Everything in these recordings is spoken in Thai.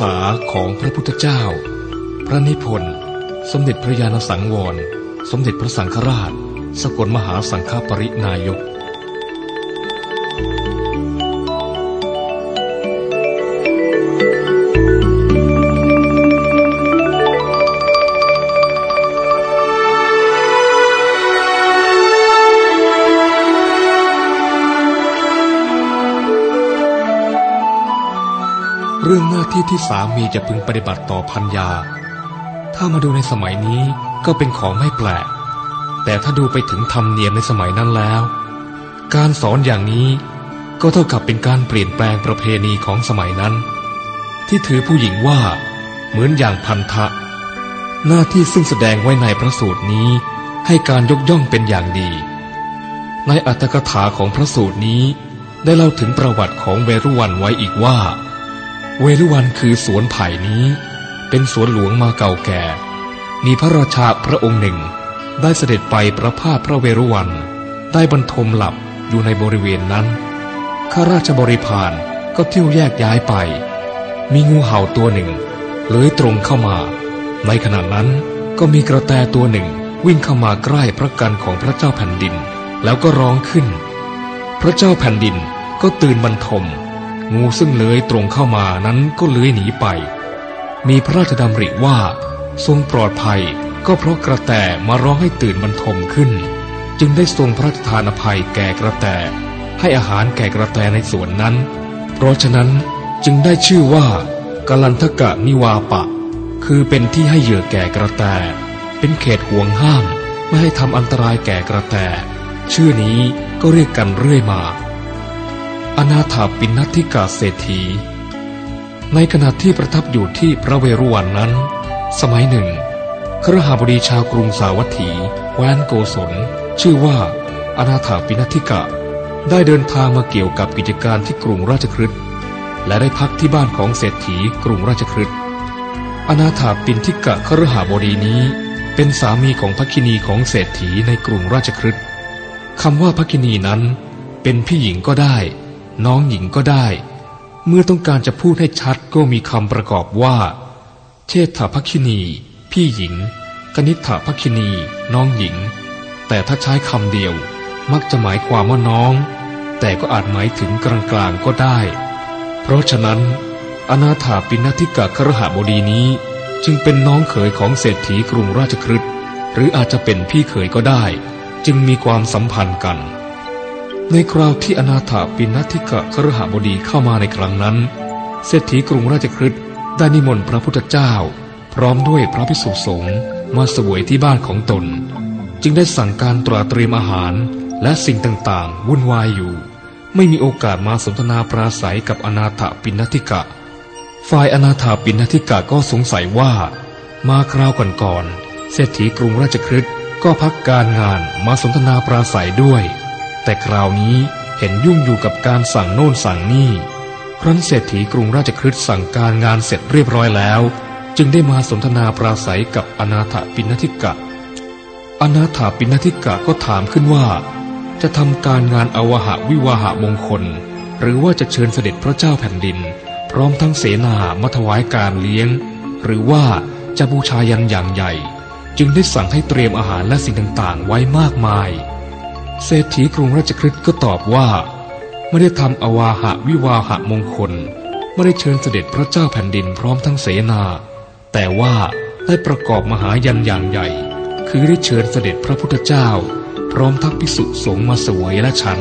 ษาของพระพุทธเจ้า พระนิพนธ์ สมเด็จพระญาณสังวร สมเด็จพระสังฆราช สกลมหาสังฆปรินายก เรื่องหน้าที่ที่สามีจะพึงปฏิบัติต่อพัญญาถ้ามาดูในสมัยนี้ก็เป็นของไม่แปลก แต่ถ้าดูไปถึงธรรมเนียมในสมัยนั้นแล้ว การสอนอย่างนี้ก็เท่ากับเป็นการเปลี่ยนแปลงประเพณีของสมัยนั้น ที่ถือผู้หญิงว่า เหมือนอย่างพันธะ หน้าที่ซึ่งแสดงไว้ในพระสูตรนี้ ให้การยกย่องเป็นอย่างดี ในอัตถกถาของพระสูตรนี้ได้เล่าถึงประวัติของเวรุวันไว้อีกว่า เวรุวันคือสวนไผ่นี้ เป็นสวนหลวงมาเก่าแก่ มีพระราชาพระองค์หนึ่ง ได้เสด็จไปประพาสพระเวรุวัน ได้บรรทมหลับอยู่ในบริเวณนั้น ข้าราชบริพารก็เที่ยวแยกย้ายไป มีงูเห่าตัวหนึ่งเลื้อยตรงเข้ามา ในขณะนั้นก็มีกระแตตัวหนึ่งวิ่งเข้ามาใกล้พระกันของพระเจ้าแผ่นดิน แล้วก็ร้องขึ้น พระเจ้าแผ่นดินก็ตื่นบรรทม งูซึ่งเลื้อยตรงเข้ามานั้นก็เลื้อยหนีไป มีพระราชดำริว่าทรงปลอดภัยก็เพราะกระแตมาร้องให้ตื่นบรรทมขึ้น จึงได้ทรงพระราชทานอภัยแก่กระแตให้อาหารแก่กระแตในสวนนั้น เพราะฉะนั้นจึงได้ชื่อว่ากลันทกะนิวาปะ คือเป็นที่ให้เหยื่อแก่กระแต เป็นเขตห่วงห้าม ไม่ให้ทำอันตรายแก่กระแต ชื่อนี้ก็เรียกกันเรื่อยมา อนาถาปินนทิกาเศรษฐี ในขณะที่ประทับอยู่ที่พระเวรุวันนั้น สมัยหนึ่งครหาบดีชาวกรุงสาวัตถีแวนโกศล ชื่อว่าอนาถาปินทิกะ ได้เดินทางมาเกี่ยวกับกิจการที่กรุงราชคฤห์และได้พักที่บ้านของเศรษฐีกรุงราชคฤห์อนาถาปินทิกะครหาบดีนี้เป็นสามีของพระคินีของเศรษฐีในกรุงราชคฤห์คำว่าพระคินีนั้นเป็นพี่หญิงก็ได้ น้องหญิงก็ได้ เมื่อต้องการจะพูดให้ชัดก็มีคำประกอบว่า เชษฐพัคินี พี่หญิง กนิษฐพัคินี น้องหญิง แต่ถ้าใช้คำเดียว มักจะหมายความว่าน้อง แต่ก็อาจหมายถึงกลางๆก็ได้ เพราะฉะนั้น อนาถาปินทิกะครหบดีนี้ จึงเป็นน้องเขยของเศรษฐีกรุงราชคฤห์หรืออาจจะเป็นพี่เขยก็ได้ จึงมีความสัมพันธ์กัน ในคราวที่อนาถาปินทิกะครหบดีเข้ามาในครั้งนั้น เศรษฐีกรุงราชคฤห์ได้นิมนต์พระพุทธเจ้า พร้อมด้วยพระภิกษุสงฆ์มาเสวยที่บ้านของตน จึงได้สั่งการตราเตรียมอาหารและสิ่งต่างๆ วุ่นวายอยู่ ไม่มีโอกาสมาสนทนาปราศัยกับอนาถาปินทิกะ ฝ่ายอนาถาปินทิกะก็สงสัยว่า มาคราวก่อนๆเศรษฐีกรุงราชคฤห์ก็พักการงานมาสนทนาปราศัยด้วย แต่คราวนี้เห็นยุ่งอยู่กับการสั่งโน่นสั่งนี่ครั้นเศรษฐีกรุงราชคฤห์สั่งการงานเสร็จเรียบร้อยแล้ว จึงได้มาสนทนาปราศัยกับอนาถปินทิกะ อนาถปินทิกะก็ถามขึ้นว่า จะทำการงานอวหะวิวาหะมงคล หรือว่าจะเชิญเสด็จพระเจ้าแผ่นดิน พร้อมทั้งเสนามาถวายการเลี้ยง หรือว่าจะบูชายันอย่างใหญ่ จึงได้สั่งให้เตรียมอาหารและสิ่งต่างๆไว้มากมาย เศรษฐีกรุงราชคฤห์ก็ตอบว่า ไม่ได้ทำอวาหะวิวาหะมงคล ไม่ได้เชิญเสด็จพระเจ้าแผ่นดินพร้อมทั้งเสนา แต่ว่าได้ประกอบมหายันอย่างใหญ่ คือได้เชิญเสด็จพระพุทธเจ้า พร้อมทั้งภิกษุสงฆ์มาสวยและฉัน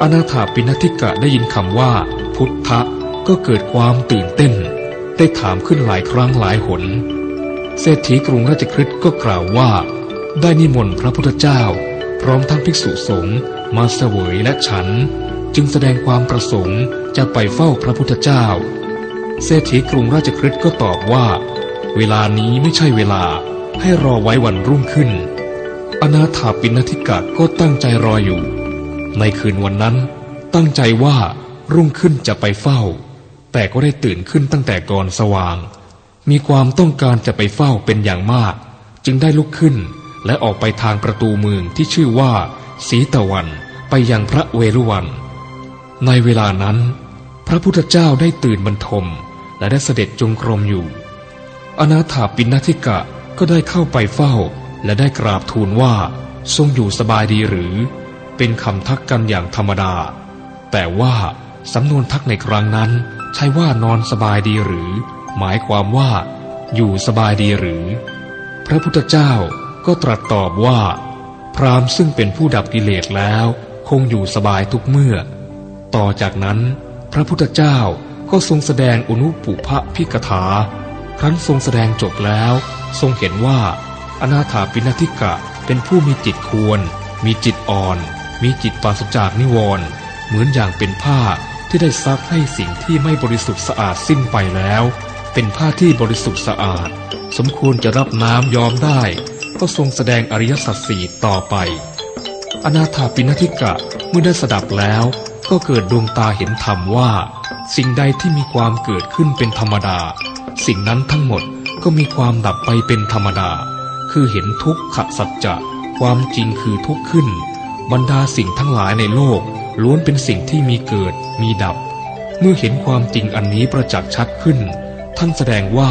อนาถาปินทิกะได้ยินคำว่า พุทธะก็เกิดความตื่นเต้น ได้ถามขึ้นหลายครั้งหลายหน เศรษฐีกรุงราชคฤห์ก็กล่าวว่า ได้นิมนต์พระพุทธเจ้า พร้อมทั้งภิกษุสงฆ์มาเสวยและฉัน จึงแสดงความประสงค์จะไปเฝ้าพระพุทธเจ้า เศรษฐีกรุงราชคฤห์ก็ตอบว่า เวลานี้ไม่ใช่เวลาให้รอไว้วันรุ่งขึ้น อนาถาปินทิกะก็ตั้งใจรออยู่ ในคืนวันนั้น ตั้งใจว่ารุ่งขึ้นจะไปเฝ้า แต่ก็ได้ตื่นขึ้นตั้งแต่ก่อนสว่าง มีความต้องการจะไปเฝ้าเป็นอย่างมาก จึงได้ลุกขึ้น และออกไปทางประตูเมืองที่ชื่อว่า สีตะวันไปยังพระเวรุวัน ในเวลานั้น พระพุทธเจ้าได้ตื่นบรรทม และได้เสด็จจงกรมอยู่ อนาถาปินทิกะก็ได้เข้าไปเฝ้า และได้กราบทูลว่า ทรงอยู่สบายดีหรือ เป็นคำทักกันอย่างธรรมดา แต่ว่าสำนวนทักในครั้งนั้น ใช้ว่านอนสบายดีหรือ หมายความว่า อยู่สบายดีหรือ พระพุทธเจ้า ก็ตรัสตอบว่า พรามซึ่งเป็นผู้ดับกิเลสแล้วคงอยู่สบายทุกเมื่อ ต่อจากนั้น พระพุทธเจ้าก็ทรงแสดงอนุปุพะพิกถา ครั้นทรงแสดงจบแล้ว ทรงเห็นว่า อนาถาปินทิกะเป็นผู้มีจิตควร มีจิตอ่อน มีจิตปราศจากนิวรณ์เหมือนอย่างเป็นผ้าที่ได้ซักให้สิ่งที่ไม่บริสุทธิ์สะอาดสิ้นไปแล้ว เป็นผ้าที่บริสุทธิ์สะอาด สมควรจะรับน้ำยอมได้ ก็ทรงแสดงอริยสัจสี่ต่อไป อนาถาปินทิกะเมื่อได้สดับแล้ว ก็เกิดดวงตาเห็นธรรมว่า สิ่งใดที่มีความเกิดขึ้นเป็นธรรมดา สิ่งนั้นทั้งหมดก็มีความดับไปเป็นธรรมดา คือเห็นทุกขสัจจะความจริงคือทุกข์ขึ้น บรรดาสิ่งทั้งหลายในโลก ล้วนเป็นสิ่งที่มีเกิดมีดับ เมื่อเห็นความจริงอันนี้ประจักษ์ชัดขึ้น ท่านแสดงว่า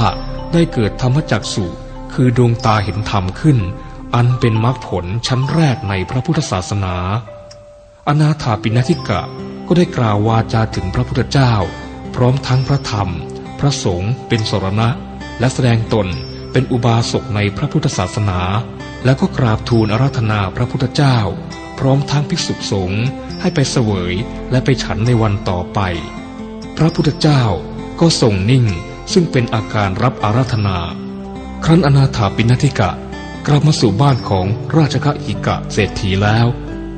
ได้เกิดธรรมจักสุ คือดวงตาเห็นธรรมขึ้น อันเป็นมรรคผลชั้นแรกในพระพุทธศาสนา อนาถาปินทิกะก็ได้กล่าววาจาถึงพระพุทธเจ้า พร้อมทั้งพระธรรม พระสงฆ์เป็นสรณะ และแสดงตนเป็นอุบาสกในพระพุทธศาสนา แล้วก็กราบทูลอาราธนาพระพุทธเจ้า พร้อมทั้งภิกษุสงฆ์ให้ไปเสวยและไปฉันในวันต่อไป พระพุทธเจ้าก็ทรงนิ่งซึ่งเป็นอาการรับอาราธนา ครั้นอนาถาปินทิกะ กลับมาสู่บ้านของราชกะอิกะเศรษฐีแล้ว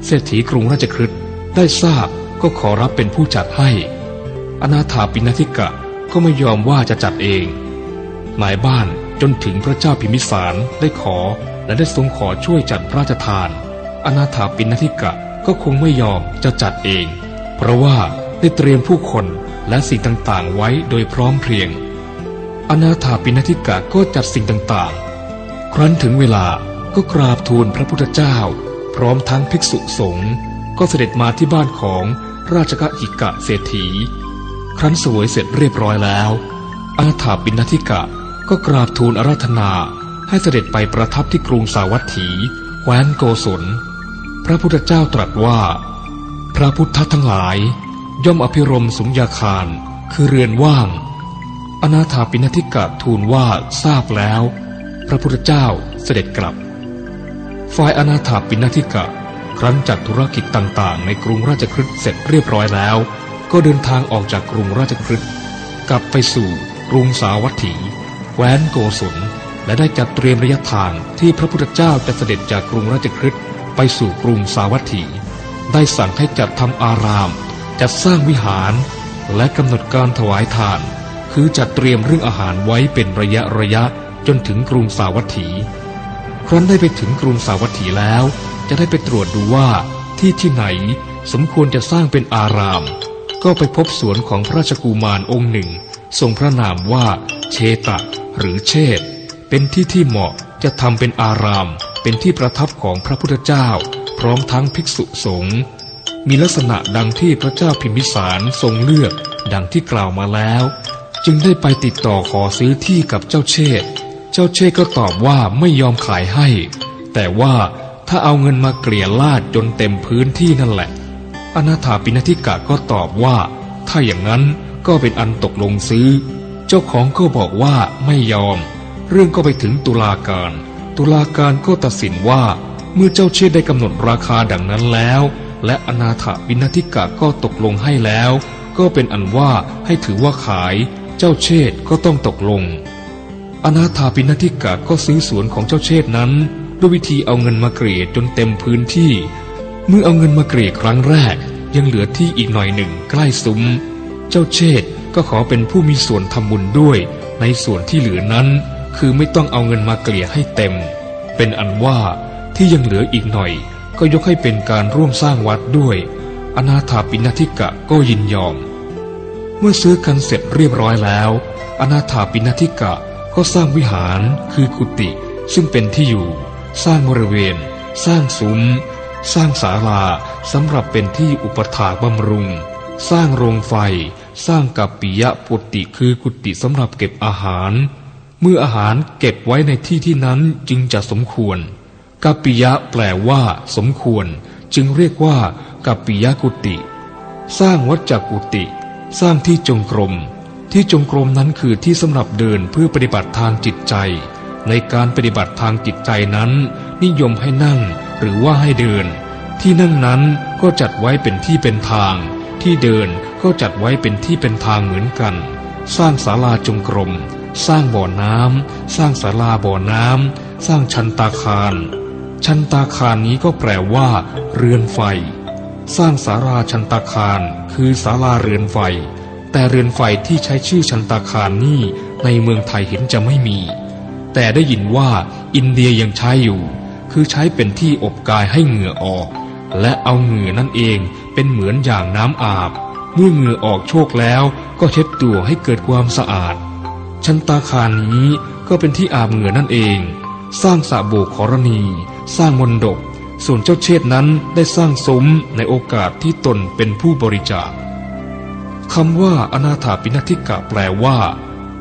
เศรษฐีกรุงราชคฤห์ได้ทราบก็ขอรับเป็นผู้จัดให้ อนาถาปินทิกะก็ไม่ยอมว่าจะจัดเองนายบ้านจนถึงพระเจ้าพิมิสารได้ขอและได้ทรงขอช่วยจัดพระราชทาน อนาถาปินทิกะก็คงไม่ยอมจะจัดเอง เพราะว่าได้เตรียมผู้คนและสิ่งต่างๆไว้โดยพร้อมเพรียง อนาถาปินทิกะก็จัดสิ่งต่างๆ ครั้นถึงเวลาก็กราบทูลพระพุทธเจ้า พร้อมทั้งภิกษุสงฆ์ก็เสด็จมาที่บ้านของราชกะหิกะเศรษฐี ครั้นสวยเสร็จเรียบร้อยแล้ว อนาถาปินทิกะก็กราบทูลอาราธนา ให้เสด็จไปประทับที่กรุงสาวัตถีแคว้นโกศล พระพุทธเจ้าตรัสว่า พระพุทธทั้งหลาย ย่อมอภิรมสุญญาคาร คือเรือนว่าง อนาถาปินทิกะทูลว่าทราบแล้ว พระพุทธเจ้าเสด็จกลับ ฝ่ายอนาถาปินทิกะ ครั้นจัดธุรกิจต่างๆ ในกรุงราชคฤห์เสร็จเรียบร้อยแล้ว ก็เดินทางออกจากกรุงราชคฤห์กลับไปสู่กรุงสาวัตถีแคว้นโกศลและได้จัดเตรียมระยะทางที่พระพุทธเจ้าจะเสด็จจากกรุงราชคฤห์ไปสู่กรุงสาวัตถี ได้สั่งให้จัดทำอาราม จัดสร้างวิหาร และกำหนดการถวายทาน คือจัดเตรียมเรื่องอาหารไว้เป็นระยะระยะจนถึงกรุงสาวัตถี ครั้นได้ไปถึงกรุงสาวัตถีแล้ว จะได้ไปตรวจดูว่าที่ที่ไหนสมควรจะสร้างเป็นอาราม ก็ไปพบสวนของพระราชกุมารองค์หนึ่ง ทรงพระนามว่าเชตะ หรือเชษเป็นที่ที่เหมาะจะทำเป็นอาราม เป็นที่ประทับของพระพุทธเจ้า พร้อมทั้งภิกษุสงฆ์มีลักษณะดังที่พระเจ้าพิมพิสารทรงเลือกดังที่กล่าวมาแล้ว จึงได้ไปติดต่อขอซื้อที่กับเจ้าเชษ เจ้าเชษก็ตอบว่าไม่ยอมขายให้ แต่ว่าถ้าเอาเงินมาเกลี่ยลาดจนเต็มพื้นที่นั่นแหละ อนาถาปินทิกะก็ตอบว่า ถ้าอย่างนั้นก็เป็นอันตกลงซื้อ เจ้าของก็บอกว่าไม่ยอม เรื่องก็ไปถึงตุลาการ ตุลาการก็ตัดสินว่า เมื่อเจ้าเชษได้กำหนดราคาดังนั้นแล้ว และอนาถาปินทิกะก็ตกลงให้แล้ว ก็เป็นอันว่าให้ถือว่าขาย เจ้าเชษก็ต้องตกลง อนาถาปินทิกะก็ซื้อสวนของเจ้าเชษนั้น ด้วยวิธีเอาเงินมาเกลี่ยจนเต็มพื้นที่ เมื่อเอาเงินมาเกลี่ยครั้งแรก ยังเหลือที่อีกหน่อยหนึ่งใกล้ซุ้ม เจ้าเชษก็ขอเป็นผู้มีส่วนทำบุญด้วย ในส่วนที่เหลือนั้น คือไม่ต้องเอาเงินมาเกลี่ยให้เต็ม เป็นอันว่าที่ยังเหลืออีกหน่อย ก็ยกให้เป็นการร่วมสร้างวัดด้วย อนาถาปินทิกะก็ยินยอม มื่อซื้อกันเสร็จเรียบร้อยแล้ว อนาถาปินทิกะก็สร้างวิหารคือกุฏิซึ่งเป็นที่อยู่ สร้างบริเวณ สร้างซุ้ม สร้างศาลาสำหรับเป็นที่อุปถากบำรุง สร้างโรงไฟ สร้างกับปิยะปุติคือกุฏิสำหรับเก็บอาหาร เมื่ออาหารเก็บไว้ในที่ที่นั้นจึงจะสมควรกัปปิยะแปลว่า สมควร จึงเรียกว่ากัปปิยะกุติ สร้างวัดจักกุติ สร้างที่จงกรม ที่จงกรมนั้นคือที่สำหรับเดินเพื่อปฏิบัติทางจิตใจ ในการปฏิบัติทางจิตใจนั้น นิยมให้นั่งหรือว่าให้เดิน ที่นั่งนั้นก็จัดไว้เป็นที่เป็นทาง ที่เดินก็จัดไว้เป็นที่เป็นทางเหมือนกัน สร้างศาลาจงกรม สร้างบ่อน้ำสร้างศาลาบ่อน้ำสร้างชันตาคาร ชันตาคารนี้ก็แปลว่า เรือนไฟ สร้างสาราชันตาคาร คือศาลาเรือนไฟ แต่เรือนไฟที่ใช้ชื่อชันตาคารนี่ในเมืองไทยเห็นจะไม่มี แต่ได้ยินว่าอินเดียยังใช้อยู่ คือใช้เป็นที่อบกายให้เหงื่อออก และเอาเหงื่อนั่นเองเป็นเหมือนอย่างน้ำอาบ เมื่อเหงื่อออกโชคแล้วก็เช็ดตัวให้เกิดความสะอาด ชันตาคารนี้ก็เป็นที่อาบเหงื่อนั่นเอง สร้างสระโบกขรณี สร้างมนดก ส่วนเจ้าเชษนั้นได้สร้างซุ้มในโอกาสที่ตนเป็นผู้บริจาคคำว่าอนาถาปินทิกะแปลว่า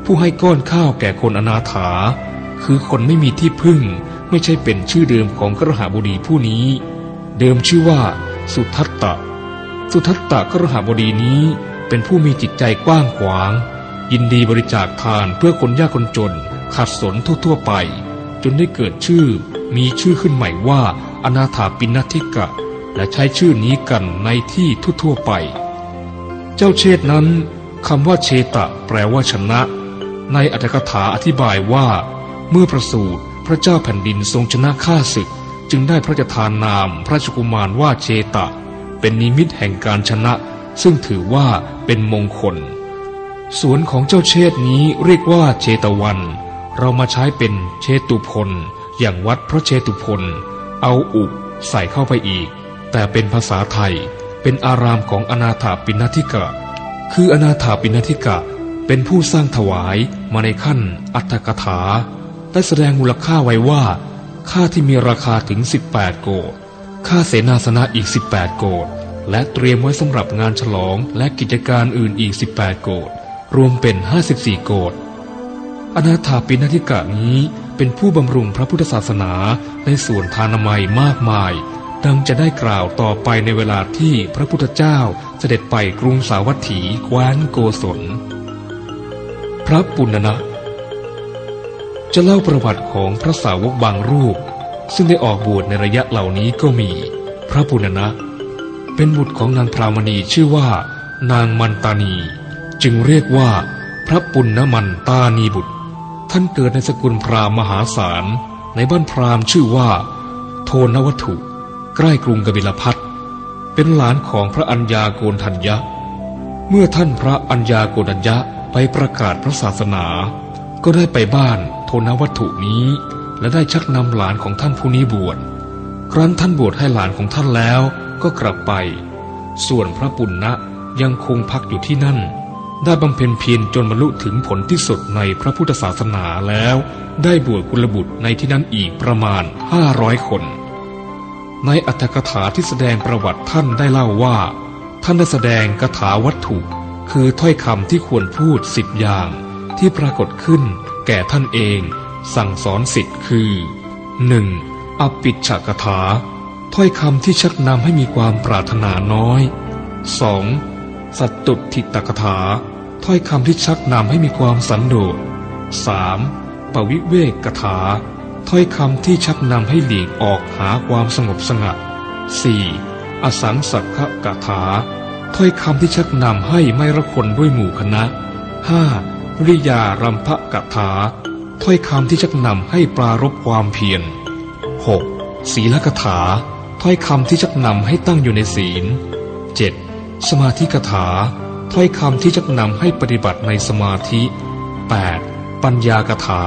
ผู้ให้ก้อนข้าวแก่คนอนาถา คือคนไม่มีที่พึ่ง ไม่ใช่เป็นชื่อเดิมของกระหาบดีผู้นี้ เดิมชื่อว่า สุทัตตะ สุทัตตะกระหาบดีนี้ เป็นผู้มีจิตใจกว้างขวาง ยินดีบริจาคทานเพื่อคนยากคนจน ขัดสนทั่วๆไป จนได้เกิดชื่อ มีชื่อขึ้นใหม่ว่า อนาถาปินทิกะ และใช้ชื่อนี้กันในที่ทั่วๆไป เจ้าเชษนั้นคำว่าเชตะแปลว่าชนะ ในอัตถกถาอธิบายว่า เมื่อประสูติพระเจ้าแผ่นดินทรงชนะข้าศึก จึงได้พระราชทานนามพระชกุมารว่าเชตะ เป็นนิมิตแห่งการชนะ ซึ่งถือว่าเป็นมงคล สวนของเจ้าเชษนี้เรียกว่าเชตวัน เรามาใช้เป็นเชตุพล อย่างวัดพระเชตุพล เอาอุใส่เข้าไปอีก แต่เป็นภาษาไทยเป็นอารามของอนาถาปินทิกะ คืออนาถาปินทิกะเป็นผู้สร้างถวายมาในขั้นอัตถกถา ได้แสดงมูลค่าไว้ว่าค่าที่มีราคาถึง 18 โกดค่าเสนาสนะอีก 18 โกดและเตรียมไว้สำหรับงานฉลองและกิจการอื่นอีก 18 โกดรวมเป็น 54 โกดอนาถาปินทิกะนี้ เป็นผู้บำรุงพระพุทธศาสนาในส่วนทานามัยมากมาย ดังจะได้กล่าวต่อไปในเวลาที่พระพุทธเจ้าเสด็จไปกรุงสาวัตถีแคว้นโกศล พระปุณณนะจะเล่าประวัติของพระสาวกบางรูป ซึ่งได้ออกบวชในระยะเหล่านี้ก็มี พระปุณณนะเป็นบุตรของนางพรามณีชื่อว่า นางมันตานี จึงเรียกว่า พระปุณณมันตานีบุตร ท่านเกิดในสกุลพราหมณ์มหาศาล ในบ้านพราหมณ์ชื่อว่า โทนวัตถุ ใกล้กรุงกบิลพัทเป็นหลานของพระอัญญาโกณทัญญะ เมื่อท่านพระอัญญาโกณทัญญะไปประกาศพระศาสนา ก็ได้ไปบ้านโทนวัตถุนี้ และได้ชักนำหลานของท่านผู้นี้บวช ครั้นท่านบวชให้หลานของท่านแล้วก็กลับไป ส่วนพระปุณณะยังคงพักอยู่ที่นั่น ได้บำเพ็ญเพียรจนบรรลุถึงผลที่สุดในพระพุทธศาสนาแล้ว ได้บวชกุลบุตรในที่นั้นอีกประมาณห้าร้อยคน ในอัตถกถาที่แสดงประวัติท่านได้เล่าว่า ท่านได้แสดงกถาวัตถุ คือถ้อยคำที่ควรพูดสิบอย่าง ที่ปรากฏขึ้น แก่ท่านเอง สั่งสอนสิทธิ์คือ 1. อปิชกถา ถ้อยคำที่ชักนำให้มีความปรารถนาน้อย 2. สัตตุทิตกถา ถ้อยคำที่ชักนำให้มีความสันโดษ 3. ปวิเวกกถา ถ้อยคำที่ชักนำให้หลีกออกหาความสงบสงัด 4. อสังสักขกถา ถ้อยคำที่ชักนำให้ไม่ระคนด้วยหมู่คณะ 5. ริยารัมภกถา ถ้อยคำที่ชักนำให้ปรารบความเพียร 6. ศีลกถา ถ้อยคำที่ชักนำให้ตั้งอยู่ในศีล 7. สมาธิกถา ถ้อยคำที่ชักนำให้ปฏิบัติในสมาธิ 8. ปัญญากถา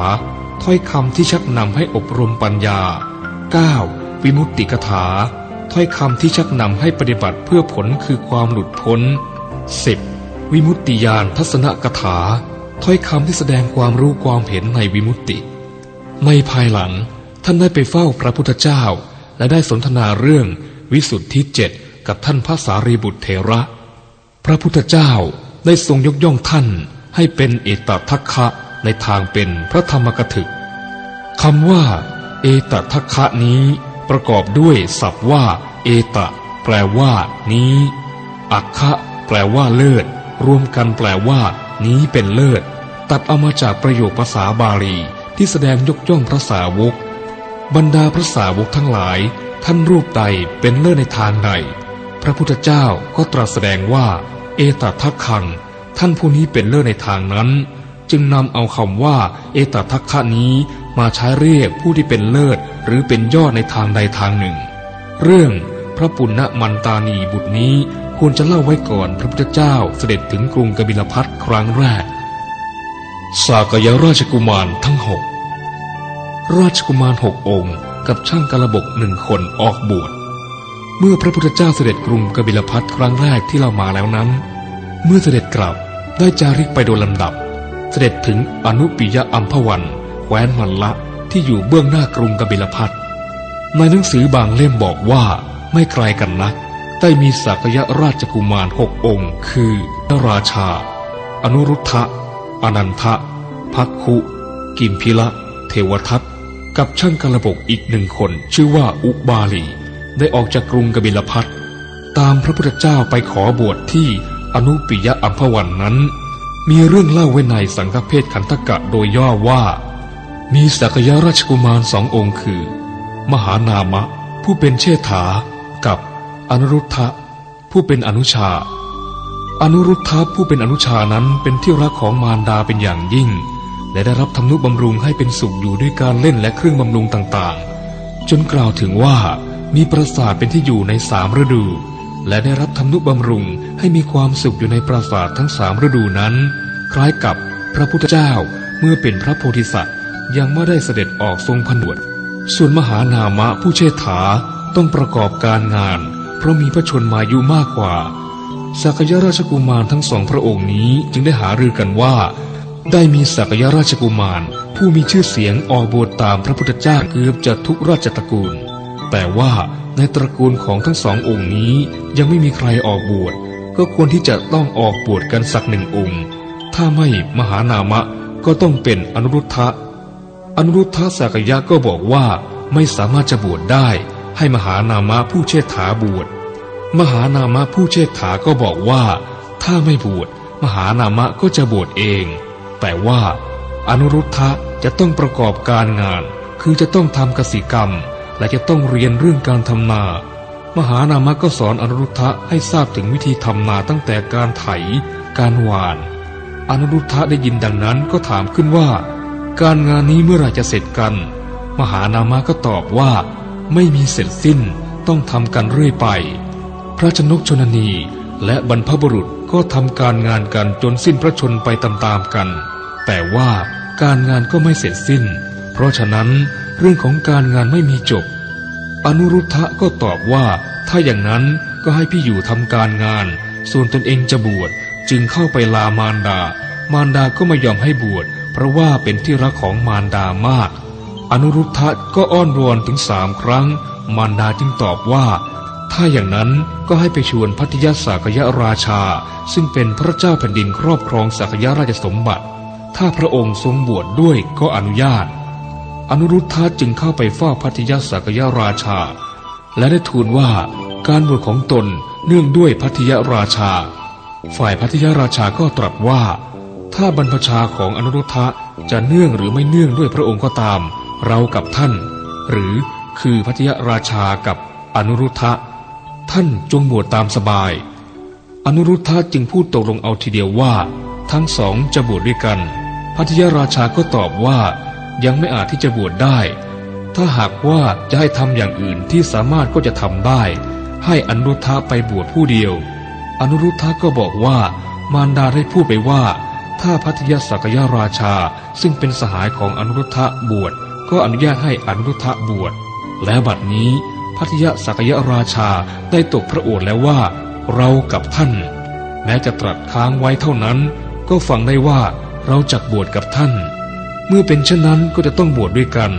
ถ้อยคำที่ชักนำให้อบรมปัญญา 9. วิมุตติกถา ถ้อยคำที่ชักนำให้ปฏิบัติเพื่อผลคือความหลุดพ้น 10. วิมุตติยานทัศนกถา ถ้อยคำที่แสดงความรู้ความเห็นในวิมุตติ ในภายหลังท่านได้ไปเฝ้าพระพุทธเจ้า และได้สนทนาเรื่องวิสุทธิเจ็ดกับท่านพระสารีบุตรเถระ พระพุทธเจ้าได้ทรงยกย่องท่านให้เป็นเอตทัคคะในทางเป็นพระธรรมกถึกคำว่า เอตทัคคะนี้ประกอบด้วยศัพท์ว่า เอตะ แปลว่า นี้ อัคคะแปลว่าเลิศ รวมกันแปลว่า นี้เป็นเลิศ ตัดเอามาจากประโยคภาษาบาลีที่แสดงยกย่องพระสาวก บรรดาพระสาวกทั้งหลาย ท่านรูปใดเป็นเลิศในทางใด พระพุทธเจ้าก็ตรัสแสดงว่า เอตทัคคัง ท่านผู้นี้เป็นเลิศในทางนั้น จึงนำเอาคำว่า เอตทัคคะนี้มาใช้เรียกผู้ที่เป็นเลิศ หรือเป็นยอดในทางใดทางหนึ่ง เรื่องพระปุณณมันตานีบุตรนี้ควรจะเล่าไว้ก่อนพระพุทธเจ้าเสด็จถึงกรุงกบิลพัทครั้งแรก สากยราชกุมารทั้งหกราชกุมารหกองค์ กับช่างกระบกหนึ่งคนออกบวช เมื่อพระพุทธเจ้าเสด็จกรุงกบิลพัทครั้งแรกที่เรามาแล้วนั้น เมื่อเสด็จกลับได้จาริกไปโดยลำดับ เสด็จถึงอนุปิยะอัมพวันแคว้นมันละที่อยู่เบื้องหน้ากรุงกบิลพัทในหนังสือบางเล่มบอกว่าไม่ไกลกันนักได้มีสักยราชกุมารหกองค์ คือนราชา อนุรุทธะอนันทะพักคุ กิมพิละ เทวทัตกับช่างกระบกอีกหนึ่งคนชื่อว่าอุบาลี ได้ออกจากกรุงกบิลพัทตามพระพุทธเจ้าไปขอบวชที่อนุปิยะอัมพวันนั้น มีเรื่องเล่าไว้ในสังฆเพศขันธกะโดยย่อว่า มีสักยราชกุมารสององค์คือ มหานามะ ผู้เป็นเชษฐา กับอนุรุทธะผู้เป็นอนุชา อนุรุทธะผู้เป็นอนุชานั้นเป็นที่รักของมารดาเป็นอย่างยิ่ง และได้รับทำนุบำรุงให้เป็นสุขอยู่ด้วยการเล่นและเครื่องบำรุงต่างๆ จนกล่าวถึงว่า มีปราสาทเป็นที่อยู่ในสามฤดู และได้รับทำนุบำรุงให้มีความสุขอยู่ในปราสาททั้งสามฤดูนั้น คล้ายกับพระพุทธเจ้าเมื่อเป็นพระโพธิสัตว์ยังไม่ได้เสด็จออกทรงผนวด ส่วนมหานามะผู้เชษฐาต้องประกอบการงาน เพราะมีพระชนมายุมากกว่าสักยราชกุมารทั้งสองพระองค์นี้จึงได้หารือกันว่า ได้มีสักยราชกุมาร ผู้มีชื่อเสียงออกบวชตามพระพุทธเจ้าเกือบจะทุกราชตระกูล แต่ว่าในตระกูลของทั้งสององค์นี้ยังไม่มีใครออกบวช ก็ควรที่จะต้องออกบวชกันสักหนึ่งองค์ ถ้าไม่มหานามะก็ต้องเป็นอนุรุทธะ อนุรุทธะสักยะก็บอกว่าไม่สามารถจะบวชได้ ให้มหานามะผู้เชษฐาบวช มหานามะผู้เชษฐาก็บอกว่า ถ้าไม่บวชมหานามะก็จะบวชเอง แต่ว่า อนุรุทธะจะต้องประกอบการงาน คือจะต้องทำกสิกรรม และจะต้องเรียนเรื่องการทำนา มหานามะก็สอนอนุรุทธะให้ทราบถึงวิธีทำนาตั้งแต่การไถ การหวาน อนุรุทธะได้ยินดังนั้นก็ถามขึ้นว่า การงานนี้เมื่อไรจะเสร็จกัน มหานามะก็ตอบว่า ไม่มีเสร็จสิ้นต้องทำกันเรื่อยไป พระชนกชนนีและบรรพบุรุษก็ทำการงานกันจนสิ้นพระชนไปตามๆกัน แต่ว่าการงานก็ไม่เสร็จสิ้น เพราะฉะนั้น เรื่องของการงานไม่มีจบ อนุรุทธะก็ตอบว่า ถ้าอย่างนั้นก็ให้พี่อยู่ทำการงาน ส่วนตนเองจะบวชจึงเข้าไปลามารดา มารดาก็ไม่ยอมให้บวชเพราะว่าเป็นที่รักของมารดามาก อนุรุทธะก็อ้อนวอนถึงสามครั้ง มารดาจึงตอบว่า ถ้าอย่างนั้นก็ให้ไปชวนพัทยาสากยราชา ซึ่งเป็นพระเจ้าแผ่นดินครอบครองสากยราชสมบัติ ถ้าพระองค์ทรงบวชดด้วยก็อนุญาต อนุรุทธะจึงเข้าไปเฝ้าพัทยาสากยราชา และได้ทูลว่าการบวชของตนเนื่องด้วยพัทยราชา ฝ่ายพัทยราชาก็ตรัสว่า ถ้าบรรพชาของอนุรุทธะจะเนื่องหรือไม่เนื่องด้วยพระองค์ก็ตาม เรากับท่าน หรือคือพัทยราชากับอนุรุทธะท่านจงบวชตามสบาย อนุรุทธะจึงพูดตกลงเอาทีเดียวว่า ทั้งสองจะบวชด้วยกัน พัทยราชาก็ตอบว่า ยังไม่อาจที่จะบวชได้ ถ้าหากว่าจะให้ทำอย่างอื่นที่สามารถก็จะทำได้ ให้อนุรุทธะไปบวชผู้เดียว อนุรุทธะก็บอกว่ามารดาได้พูดไปว่า ถ้าพัทยสักยราชาซึ่งเป็นสหายของอนุรุทธะบวชก็อนุญาตให้อนุรุทธะบวชและบัดนี้พัทยสักยราชาได้ตกพระโอษฐ์แล้วว่า เรากับท่าน แม้จะตรัสค้างไว้เท่านั้น ก็ฟังได้ว่าเราจักบวชกับท่าน เมื่อเป็นเช่นนั้นก็จะต้องบวชดด้วยกัน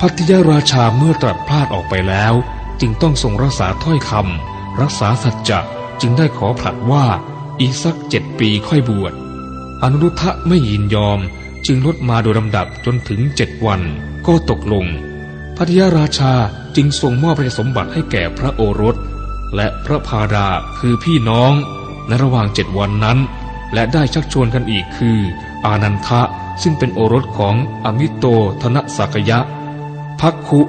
พัทยาราชาเมื่อตรัสพลาดออกไปแล้ว จึงต้องทรงรักษาถ้อยคำรักษาสัจจะจึงได้ขอผลัดว่าอีกสักเจ็ดปีค่อยบวชอนุรุทธะไม่ยินยอมจึงลดมาโดยลำดับจนถึงเจ็ดวันก็ตกลงพัทยาราชาจึงทรงมอบราชสมบัติให้แก่พระโอรส และพระพาดาคือพี่น้องในระหว่างเจ็ดวันนั้น และได้ชักชวนกันอีกคือ อานันทะ ซึ่งเป็นโอรสของอมิโตธนสักยะพักคุ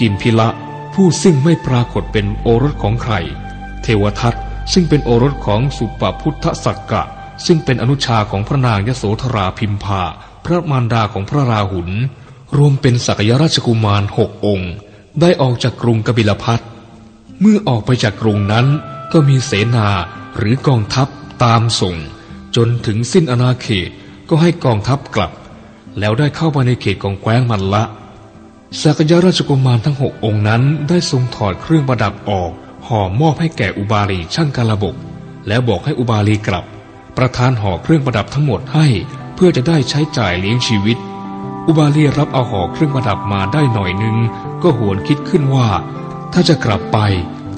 กิมพิละ ผู้ซึ่งไม่ปรากฏเป็นโอรสของใคร เทวทัตซึ่งเป็นโอรสของสุปพุทธสักกะ ซึ่งเป็นอนุชาของพระนางยโสธราพิมพา พระมารดาของพระราหุล รวมเป็นสักยราชกุมารหกองค์ ได้ออกจากกรุงกบิลพัทเมื่อออกไปจากกรุงนั้นก็มีเสนาหรือกองทัพตามส่ง จนถึงสิ้นอาณาเขต ก็ให้กองทัพกลับ แล้วได้เข้ามาในเขตของแคว้นมันละสักยราชกุมารทั้งหกองค์นั้นได้ทรงถอดเครื่องประดับออกห่อมอบให้แก่อุบาลีช่างกาลบก แล้วบอกให้อุบาลีกลับ ประทานห่อเครื่องประดับทั้งหมดให้ เพื่อจะได้ใช้จ่ายเลี้ยงชีวิต อุบาลีรับเอาห่อเครื่องประดับมาได้หน่อยนึง ก็หวนคิดขึ้นว่า ถ้าจะกลับไป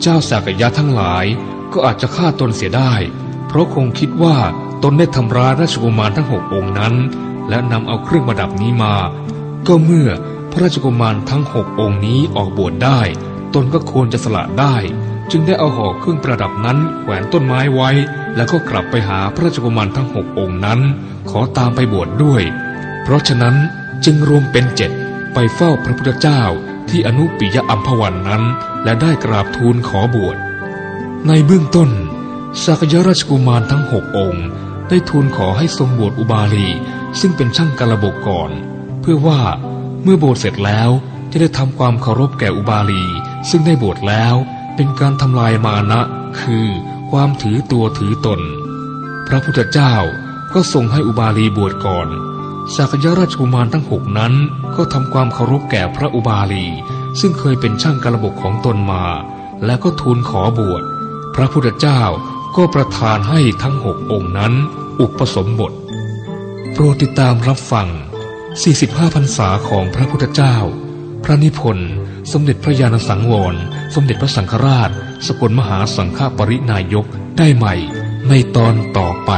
เจ้าสากยะทั้งหลาย ก็อาจจะฆ่าตนเสียได้ เพราะคงคิดว่า ตนได้ทำร้ายราชกุมารทั้งหกองค์นั้น และนำเอาเครื่องประดับนี้มา ก็เมื่อพระราชกุมารทั้งหกองค์นี้ออกบวชได้ ตนก็ควรจะสละได้ จึงได้เอาห่อเครื่องประดับนั้นแขวนต้นไม้ไว้ แล้วก็กลับไปหาพระราชกุมารทั้งหกองค์นั้น ขอตามไปบวชดด้วย เพราะฉะนั้นจึงรวมเป็นเจ็ดไปเฝ้าพระพุทธเจ้าที่อนุปิยอัมพวันนั้น และได้กราบทูลขอบวชในเบื้องต้นสักยราชกุมารทั้งหกองค์ ได้ทูลขอให้ทรงบวชอุบาลี ซึ่งเป็นช่างกระบกก่อน เพื่อว่าเมื่อบวชเสร็จแล้วจะได้ทำความเคารพแก่อุบาลี ซึ่งได้บวชแล้วเป็นการทำลายมานะ คือความถือตัวถือตน พระพุทธเจ้าก็ทรงให้อุบาลีบวชก่อนสักยราชกุมารทั้งหกนั้นก็ทำความเคารพแก่พระอุบาลี ซึ่งเคยเป็นช่างกระบกของตนมา แล้วก็ทูลขอบวช พระพุทธเจ้า ก็ประทานให้ทั้งหกองค์นั้นอุปสมบท โปรดติดตามรับฟัง 45พรรษาของพระพุทธเจ้า พระนิพนธ์สมเด็จพระญาณสังวร สมเด็จพระสังฆราช สกลมหาสังฆปรินายกได้ใหม่ในตอนต่อไป